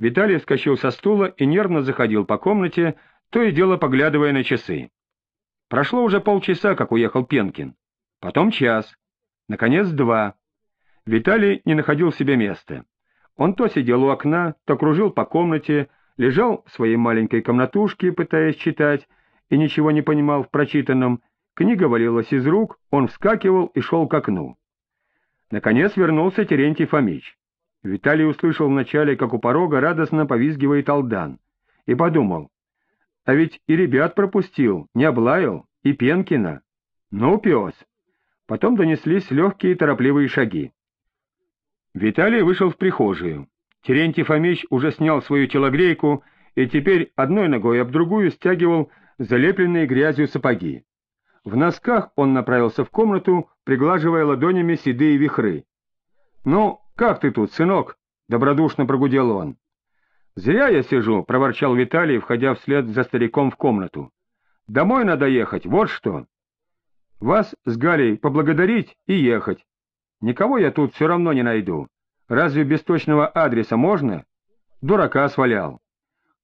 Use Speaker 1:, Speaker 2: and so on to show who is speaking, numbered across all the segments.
Speaker 1: Виталий вскочил со стула и нервно заходил по комнате, то и дело поглядывая на часы. Прошло уже полчаса, как уехал Пенкин. Потом час. Наконец, два. Виталий не находил себе места. Он то сидел у окна, то кружил по комнате, лежал в своей маленькой комнатушке, пытаясь читать, и ничего не понимал в прочитанном. Книга валилась из рук, он вскакивал и шел к окну. Наконец вернулся Терентий Фомич. Виталий услышал вначале, как у порога радостно повизгивает Алдан, и подумал, а ведь и ребят пропустил, не облаял, и Пенкина. Ну, пес. Потом донеслись легкие торопливые шаги. Виталий вышел в прихожую. Терентий Фомич уже снял свою телогрейку и теперь одной ногой об другую стягивал залепленные грязью сапоги. В носках он направился в комнату, приглаживая ладонями седые вихры. — Ну, как ты тут, сынок? — добродушно прогудел он. — Зря я сижу, — проворчал Виталий, входя вслед за стариком в комнату. — Домой надо ехать, вот что. Вас с Галей поблагодарить и ехать. Никого я тут все равно не найду. Разве без точного адреса можно? Дурака свалял.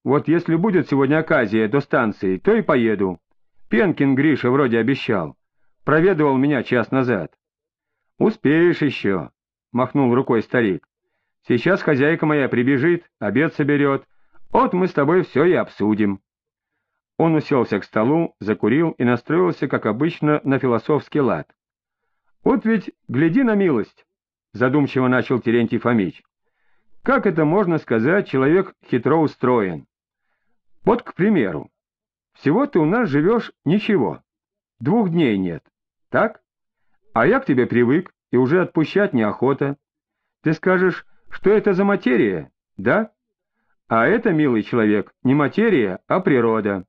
Speaker 1: Вот если будет сегодня оказия до станции, то и поеду. Пенкин Гриша вроде обещал. Проведывал меня час назад. Успеешь еще, — махнул рукой старик. Сейчас хозяйка моя прибежит, обед соберет. Вот мы с тобой все и обсудим. Он уселся к столу, закурил и настроился, как обычно, на философский лад. «Вот ведь, гляди на милость!» — задумчиво начал Терентий Фомич. «Как это можно сказать, человек хитро устроен? Вот, к примеру, всего ты у нас живешь ничего, двух дней нет, так? А я к тебе привык, и уже отпущать неохота. Ты скажешь, что это за материя, да? А это, милый человек, не материя, а природа.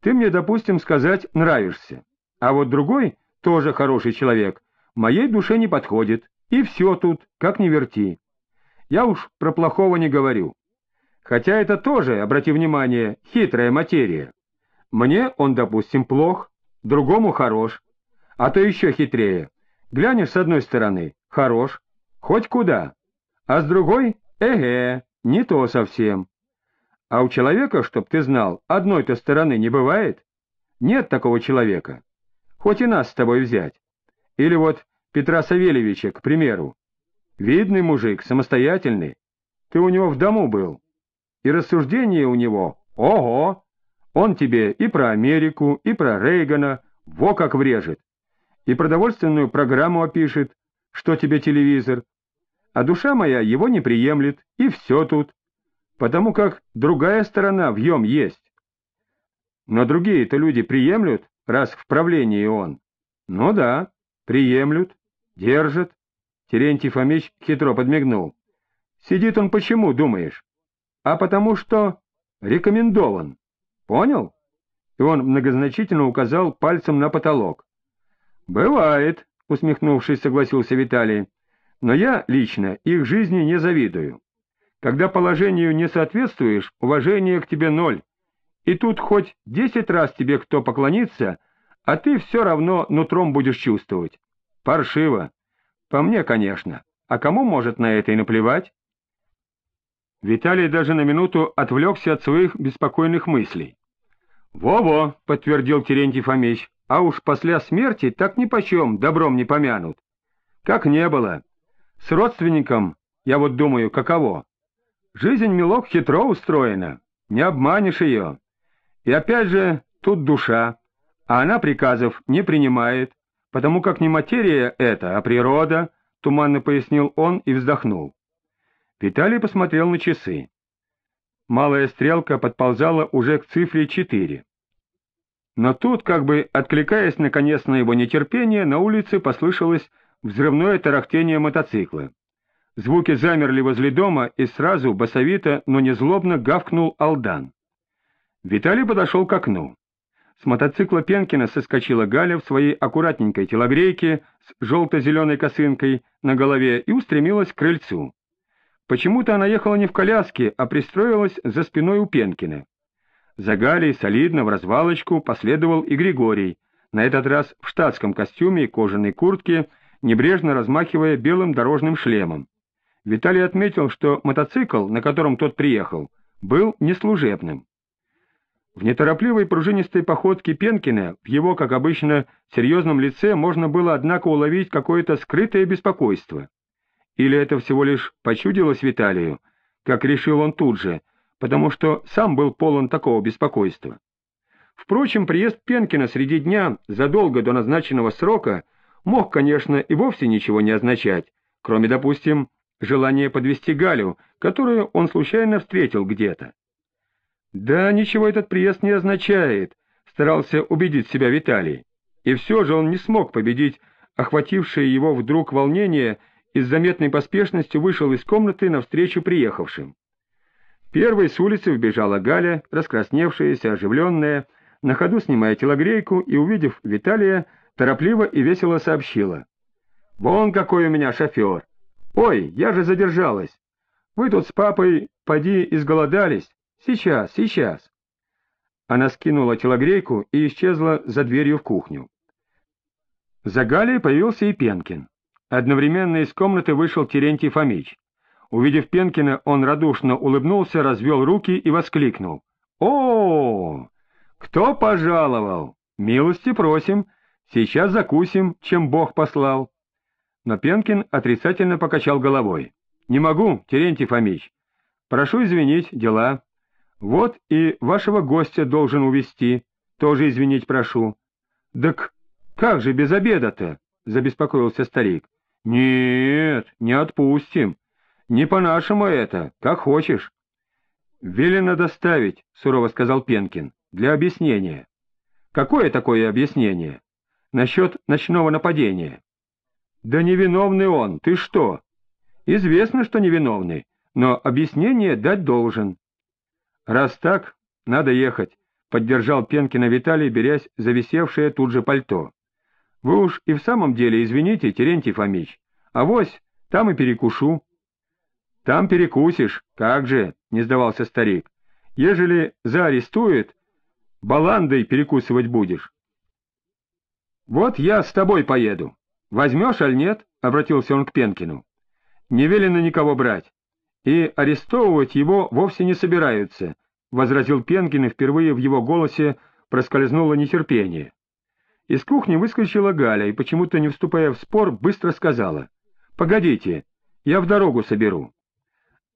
Speaker 1: Ты мне, допустим, сказать нравишься, а вот другой, тоже хороший человек, моей душе не подходит, и все тут, как ни верти. Я уж про плохого не говорю. Хотя это тоже, обрати внимание, хитрая материя. Мне он, допустим, плох, другому хорош, а то еще хитрее. Глянешь с одной стороны — хорош, хоть куда, а с другой — эге, не то совсем. А у человека, чтоб ты знал, одной-то стороны не бывает. Нет такого человека. Хоть и нас с тобой взять. Или вот Петра Савельевича, к примеру. Видный мужик, самостоятельный. Ты у него в дому был. И рассуждение у него — ого! Он тебе и про Америку, и про Рейгана, во как врежет. И продовольственную программу опишет, что тебе телевизор. А душа моя его не приемлет, и все тут потому как другая сторона в нем есть. Но другие-то люди приемлют, раз в правлении он. Ну да, приемлют, держат. Терентий Фомич хитро подмигнул. Сидит он почему, думаешь? А потому что рекомендован. Понял? И он многозначительно указал пальцем на потолок. «Бывает», — усмехнувшись, согласился Виталий, — «но я лично их жизни не завидую. Когда положению не соответствуешь, уважение к тебе ноль. И тут хоть десять раз тебе кто поклонится, а ты все равно нутром будешь чувствовать. Паршиво. По мне, конечно. А кому может на это и наплевать? Виталий даже на минуту отвлекся от своих беспокойных мыслей. «Во-во», — подтвердил Терентий Фомич, — «а уж после смерти так нипочем добром не помянут. Как не было. С родственником, я вот думаю, каково. Жизнь, милок, хитро устроена, не обманешь ее. И опять же, тут душа, а она приказов не принимает, потому как не материя это, а природа, — туманно пояснил он и вздохнул. Виталий посмотрел на часы. Малая стрелка подползала уже к цифре четыре. Но тут, как бы откликаясь наконец на его нетерпение, на улице послышалось взрывное тарахтение мотоцикла. Звуки замерли возле дома, и сразу, басовито, но не злобно, гавкнул Алдан. Виталий подошел к окну. С мотоцикла Пенкина соскочила Галя в своей аккуратненькой телогрейке с желто-зеленой косынкой на голове и устремилась к крыльцу. Почему-то она ехала не в коляске, а пристроилась за спиной у Пенкина. За Галей солидно в развалочку последовал и Григорий, на этот раз в штатском костюме и кожаной куртке, небрежно размахивая белым дорожным шлемом. Виталий отметил, что мотоцикл, на котором тот приехал, был неслужебным. В неторопливой пружинистой походке Пенкина, в его, как обычно, серьезном лице можно было, однако, уловить какое-то скрытое беспокойство. Или это всего лишь почудилось Виталию, как решил он тут же, потому что сам был полон такого беспокойства. Впрочем, приезд Пенкина среди дня, задолго до назначенного срока, мог, конечно, и вовсе ничего не означать, кроме, допустим, желания подвести Галю, которую он случайно встретил где-то. Да, ничего этот приезд не означает, старался убедить себя Виталий. И все же он не смог победить охватившее его вдруг волнение и с заметной поспешностью вышел из комнаты навстречу приехавшим. Первой с улицы вбежала Галя, раскрасневшаяся, оживленная, на ходу снимая телогрейку и, увидев Виталия, торопливо и весело сообщила. «Вон какой у меня шофер! Ой, я же задержалась! Вы тут с папой, поди, изголодались, «Сейчас, сейчас!» Она скинула телогрейку и исчезла за дверью в кухню. За Галей появился и Пенкин. Одновременно из комнаты вышел Терентий Фомич. Увидев Пенкина, он радушно улыбнулся, развел руки и воскликнул. «О, кто пожаловал? Милости просим, сейчас закусим, чем Бог послал». Но Пенкин отрицательно покачал головой. «Не могу, Терентий Фомич. Прошу извинить, дела». Вот и вашего гостя должен увести, тоже извинить прошу. — Так как же без обеда-то? — забеспокоился старик. — Нет, не отпустим. Не по-нашему это, как хочешь. — Велено доставить, — сурово сказал Пенкин, — для объяснения. — Какое такое объяснение? — Насчет ночного нападения. — Да невиновный он, ты что? — Известно, что невиновный, но объяснение дать должен. «Раз так, надо ехать», — поддержал Пенкина Виталий, берясь за висевшее тут же пальто. «Вы уж и в самом деле извините, Терентий Фомич, а вось там и перекушу». «Там перекусишь, как же», — не сдавался старик. «Ежели заарестует, баландой перекусывать будешь». «Вот я с тобой поеду. Возьмешь, аль нет?» — обратился он к Пенкину. «Не велено никого брать и арестовывать его вовсе не собираются, — возразил Пенкин, и впервые в его голосе проскользнуло нетерпение. Из кухни выскочила Галя и, почему-то не вступая в спор, быстро сказала, — Погодите, я в дорогу соберу.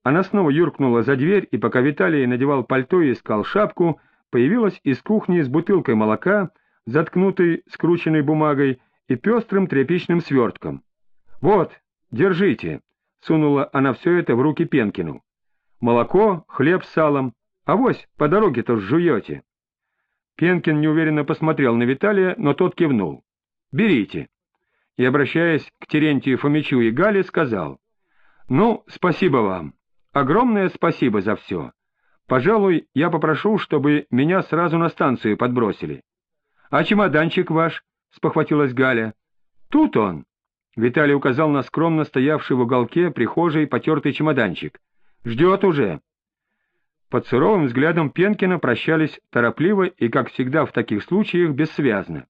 Speaker 1: Она снова юркнула за дверь, и пока Виталий надевал пальто и искал шапку, появилась из кухни с бутылкой молока, заткнутой скрученной бумагой и пестрым тряпичным свертком. — Вот, держите. Сунула она все это в руки Пенкину. «Молоко, хлеб с салом. Авось, по дороге-то жуете». Пенкин неуверенно посмотрел на Виталия, но тот кивнул. «Берите». И, обращаясь к Терентию Фомичу и Гале, сказал. «Ну, спасибо вам. Огромное спасибо за все. Пожалуй, я попрошу, чтобы меня сразу на станцию подбросили». «А чемоданчик ваш?» — спохватилась Галя. «Тут он». Виталий указал на скромно стоявший в уголке прихожей потертый чемоданчик. «Ждет уже». Под суровым взглядом Пенкина прощались торопливо и, как всегда в таких случаях, бессвязно.